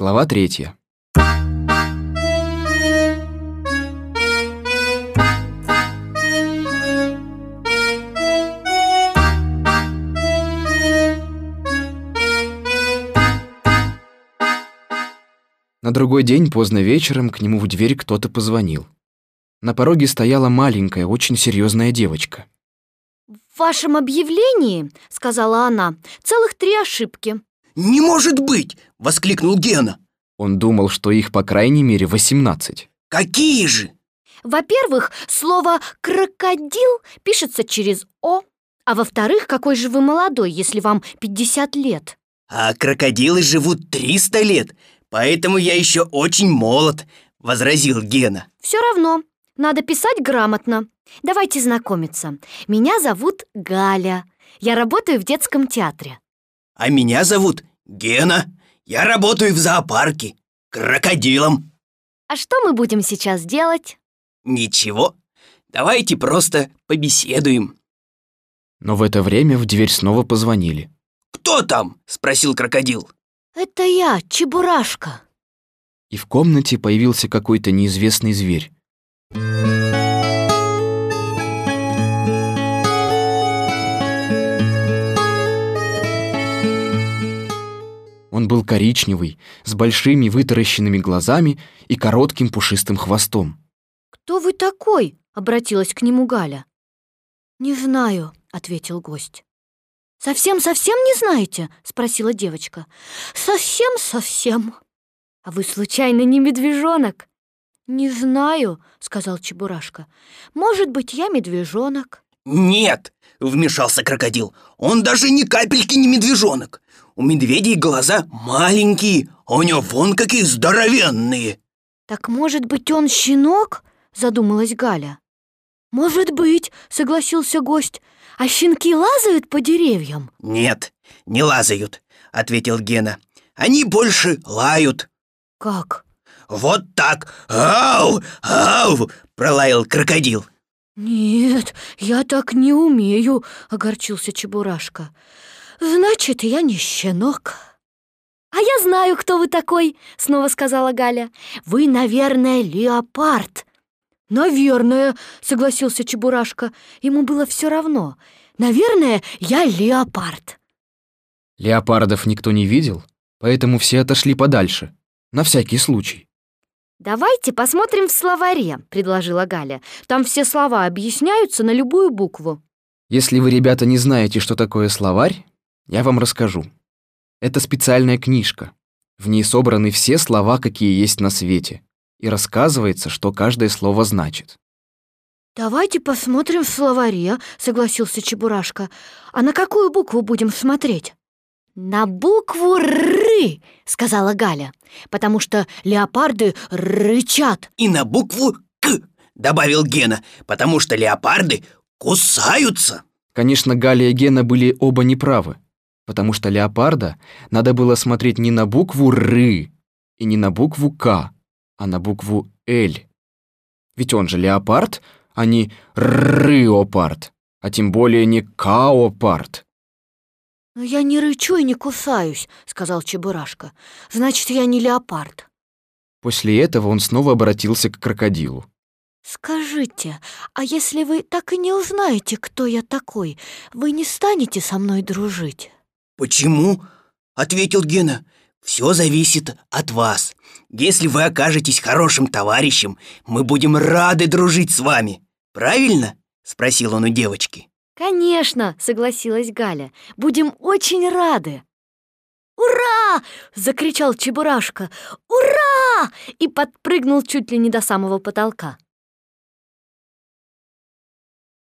Глава третья. На другой день поздно вечером к нему в дверь кто-то позвонил. На пороге стояла маленькая, очень серьезная девочка. «В вашем объявлении, — сказала она, — целых три ошибки». «Не может быть!» — воскликнул Гена. Он думал, что их по крайней мере 18. «Какие же?» Во-первых, слово «крокодил» пишется через «о», а во-вторых, какой же вы молодой, если вам 50 лет. «А крокодилы живут 300 лет, поэтому я еще очень молод», — возразил Гена. Все равно, надо писать грамотно. Давайте знакомиться. Меня зовут Галя. Я работаю в детском театре. «А меня зовут Гена. Я работаю в зоопарке. Крокодилом». А что мы будем сейчас делать? «Ничего, давайте просто побеседуем». Но в это время в дверь снова позвонили. «Кто там?» — спросил крокодил. Это я, Чебурашка. И в комнате появился какой-то неизвестный зверь. Коричневый, с большими вытаращенными глазами и коротким пушистым хвостом. «Кто вы такой?» — обратилась к нему Галя. «Не знаю», — ответил гость. «Совсем-совсем не знаете?» — спросила девочка. «Совсем-совсем». «А вы случайно не медвежонок?» «Не знаю», — сказал Чебурашка. «Может быть, я медвежонок». «Нет!» — вмешался крокодил. «Он даже ни капельки не медвежонок. У медведей глаза маленькие, а у него вон какие здоровенные!» «Так, может быть, он щенок?» — задумалась Галя. «Может быть», — согласился гость. «А щенки лазают по деревьям?» «Нет, не лазают», — ответил Гена. «Они больше лают». «Как?» «Вот так! Ау! Ау!» — пролаял крокодил. «Нет, я так не умею», — огорчился Чебурашка. «Значит, я не щенок». «А я знаю, кто вы такой», — снова сказала Галя. «Вы, наверное, леопард». «Наверное», — согласился Чебурашка. Ему было все равно. «Наверное, я леопард». Леопардов никто не видел, поэтому все отошли подальше, на всякий случай. «Давайте посмотрим в словаре», — предложила Галя. «Там все слова объясняются на любую букву». Если вы, ребята, не знаете, что такое словарь, я вам расскажу. Это специальная книжка. В ней собраны все слова, какие есть на свете. И рассказывается, что каждое слово значит. «Давайте посмотрим в словаре», — согласился Чебурашка. «А на какую букву будем смотреть?» «На букву «ры», — сказала Галя, «потому что леопарды рычат». «И на букву «К», — добавил Гена, «потому что леопарды кусаются». Конечно, Галя и Гена были оба неправы, потому что леопарда надо было смотреть не на букву «ры» и не на букву «к», а на букву «л». Ведь он же леопард, а не рыопард, а тем более не каопард. «Но я не рычу и не кусаюсь», — сказал Чебурашка. «Значит, я не леопард». После этого он снова обратился к крокодилу. «Скажите, а если вы так и не узнаете, кто я такой, вы не станете со мной дружить?» «Почему?» — ответил Гена. «Все зависит от вас. Если вы окажетесь хорошим товарищем, мы будем рады дружить с вами. Правильно?» — спросил он у девочки. «Конечно», — согласилась Галя. «Будем очень рады». «Ура!» — закричал Чебурашка. «Ура!» и подпрыгнул чуть ли не до самого потолка.